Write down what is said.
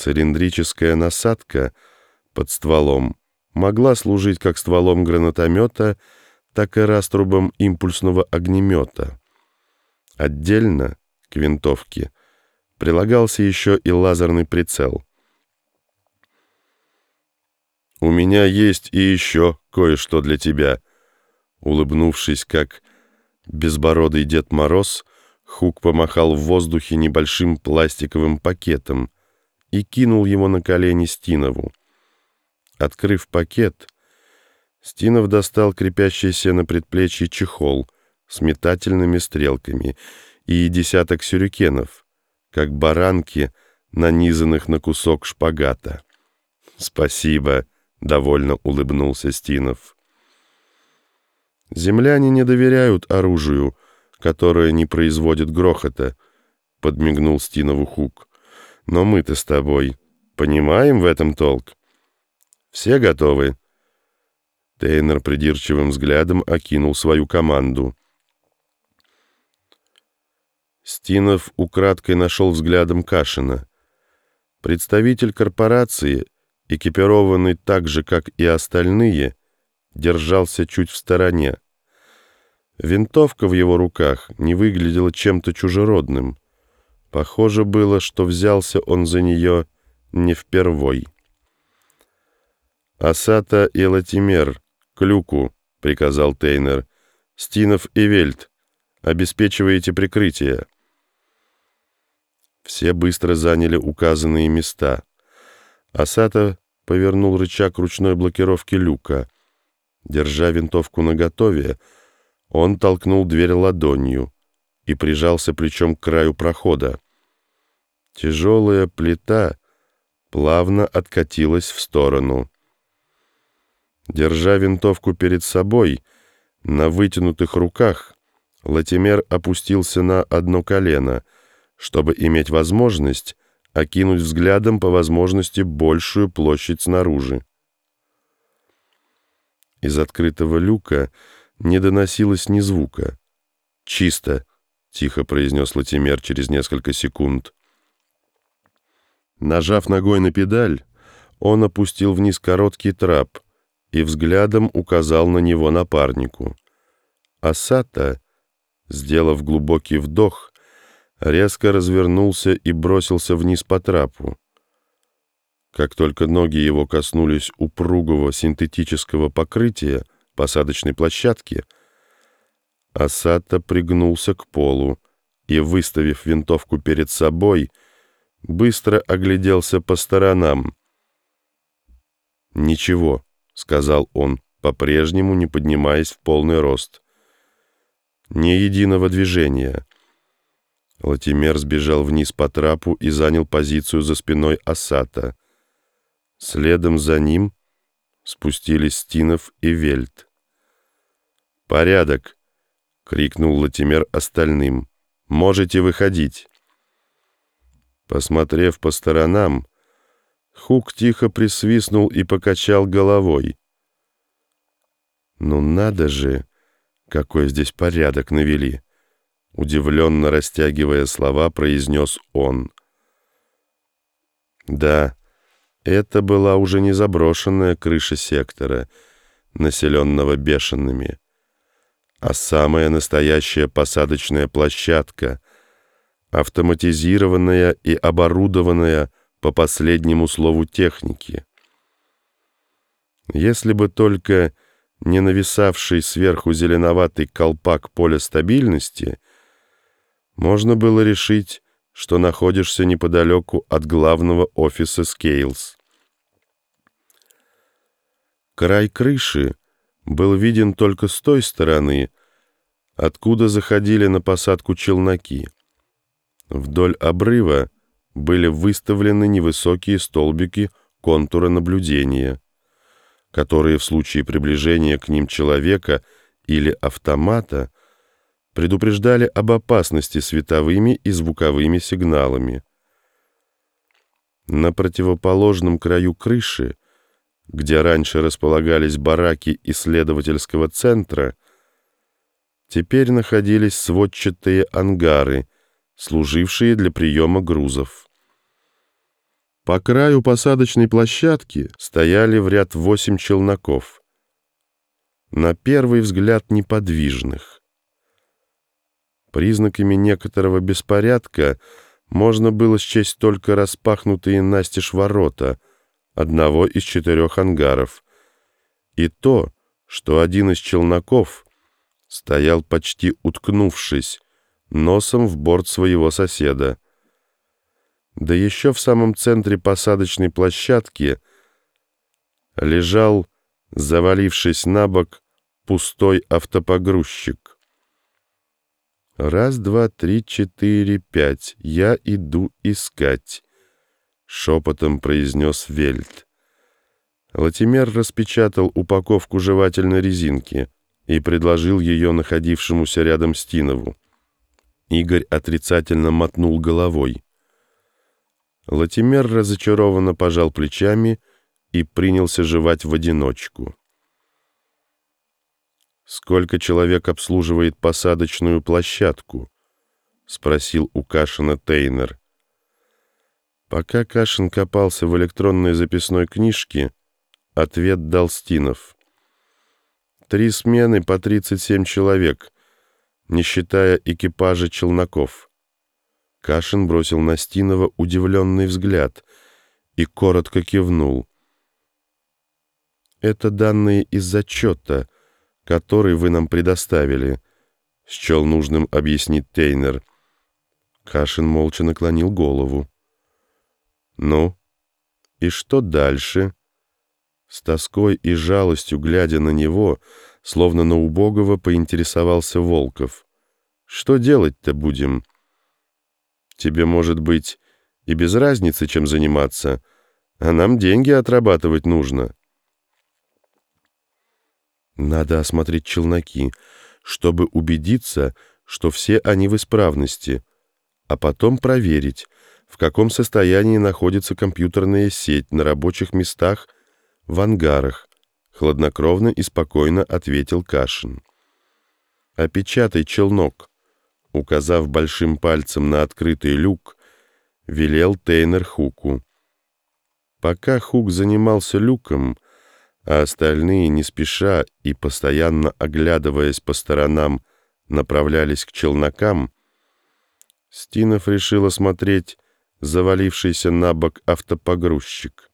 Цилиндрическая насадка под стволом могла служить как стволом гранатомета, так и раструбом импульсного огнемета. Отдельно к винтовке прилагался еще и лазерный прицел. «У меня есть и еще кое-что для тебя», улыбнувшись, как безбородый Дед Мороз, Хук помахал в воздухе небольшим пластиковым пакетом и кинул его на колени Стинову. Открыв пакет, Стинов достал крепящийся на предплечье чехол с метательными стрелками и десяток сюрикенов, как баранки, нанизанных на кусок шпагата. «Спасибо», — довольно улыбнулся Стинов. «Земляне не доверяют оружию», которая не производит грохота», — подмигнул Стинову Хук. «Но мы-то с тобой понимаем в этом толк? Все готовы?» Тейнер придирчивым взглядом окинул свою команду. Стинов украдкой нашел взглядом Кашина. Представитель корпорации, экипированный так же, как и остальные, держался чуть в стороне. Винтовка в его руках не выглядела чем-то чужеродным. Похоже было, что взялся он за нее не впервой. «Асата и Латимер, к люку», — приказал Тейнер. «Стинов и Вельт, обеспечиваете прикрытие». Все быстро заняли указанные места. Асата повернул рычаг ручной блокировки люка. Держа винтовку наготове, он толкнул дверь ладонью и прижался плечом к краю прохода. Тяжелая плита плавно откатилась в сторону. Держа винтовку перед собой, на вытянутых руках, Латимер опустился на одно колено, чтобы иметь возможность окинуть взглядом по возможности большую площадь снаружи. Из открытого люка не доносилось ни звука. «Чисто», — тихо произнес Латимер через несколько секунд. Нажав ногой на педаль, он опустил вниз короткий трап и взглядом указал на него напарнику. Асата, сделав глубокий вдох, резко развернулся и бросился вниз по трапу. Как только ноги его коснулись упругого синтетического покрытия, посадочной площадки, Асата пригнулся к полу и, выставив винтовку перед собой, быстро огляделся по сторонам. «Ничего», — сказал он, по-прежнему не поднимаясь в полный рост. «Ни единого движения». Латимер сбежал вниз по трапу и занял позицию за спиной Асата. Следом за ним спустились Стинов и Вельт. «Порядок!» — крикнул Латимер остальным. «Можете выходить!» Посмотрев по сторонам, Хук тихо присвистнул и покачал головой. «Ну надо же, какой здесь порядок навели!» Удивленно растягивая слова, произнес он. «Да, это была уже не заброшенная крыша сектора, населенного бешеными, а самая настоящая посадочная площадка, автоматизированная и оборудованная по последнему слову техники. Если бы только не нависавший сверху зеленоватый колпак поля стабильности, можно было решить, что находишься неподалеку от главного офиса Scales. Край крыши был виден только с той стороны, откуда заходили на посадку челноки. Вдоль обрыва были выставлены невысокие столбики контура наблюдения, которые в случае приближения к ним человека или автомата предупреждали об опасности световыми и звуковыми сигналами. На противоположном краю крыши, где раньше располагались бараки исследовательского центра, теперь находились сводчатые ангары, служившие для приема грузов. По краю посадочной площадки стояли в ряд восемь челноков. На первый взгляд неподвижных. Признаками некоторого беспорядка можно было счесть только распахнутые настежь ворота одного из четырех ангаров. И то, что один из челноков стоял почти уткнувшись носом в борт своего соседа. Да еще в самом центре посадочной площадки лежал, завалившись на бок, пустой автопогрузчик. «Раз, два, три, четыре, пять. Я иду искать», — шепотом произнес Вельт. Латимер распечатал упаковку жевательной резинки и предложил ее находившемуся рядом Стинову. Игорь отрицательно мотнул головой. Латимер разочарованно пожал плечами и принялся жевать в одиночку. «Сколько человек обслуживает посадочную площадку?» — спросил у Кашина Тейнер. Пока Кашин копался в электронной записной книжке, ответ дал Стинов. «Три смены по 37 человек, не считая экипажа челноков». Кашин бросил на Стинова удивленный взгляд и коротко кивнул. «Это данные из зачета», который вы нам предоставили», — счел нужным объяснить Тейнер. Кашин молча наклонил голову. «Ну, и что дальше?» С тоской и жалостью, глядя на него, словно на убогого, поинтересовался Волков. «Что делать-то будем?» «Тебе, может быть, и без разницы, чем заниматься, а нам деньги отрабатывать нужно». Надо осмотреть челноки, чтобы убедиться, что все они в исправности, а потом проверить, в каком состоянии находится компьютерная сеть на рабочих местах в ангарах, хладнокровно и спокойно ответил Кашин. «Опечатай челнок», указав большим пальцем на открытый люк, велел Тейнер Хуку. Пока Хук занимался люком, а остальные не спеша и постоянно оглядываясь по сторонам направлялись к челнокам, Стинов решил осмотреть завалившийся на бок автопогрузчик.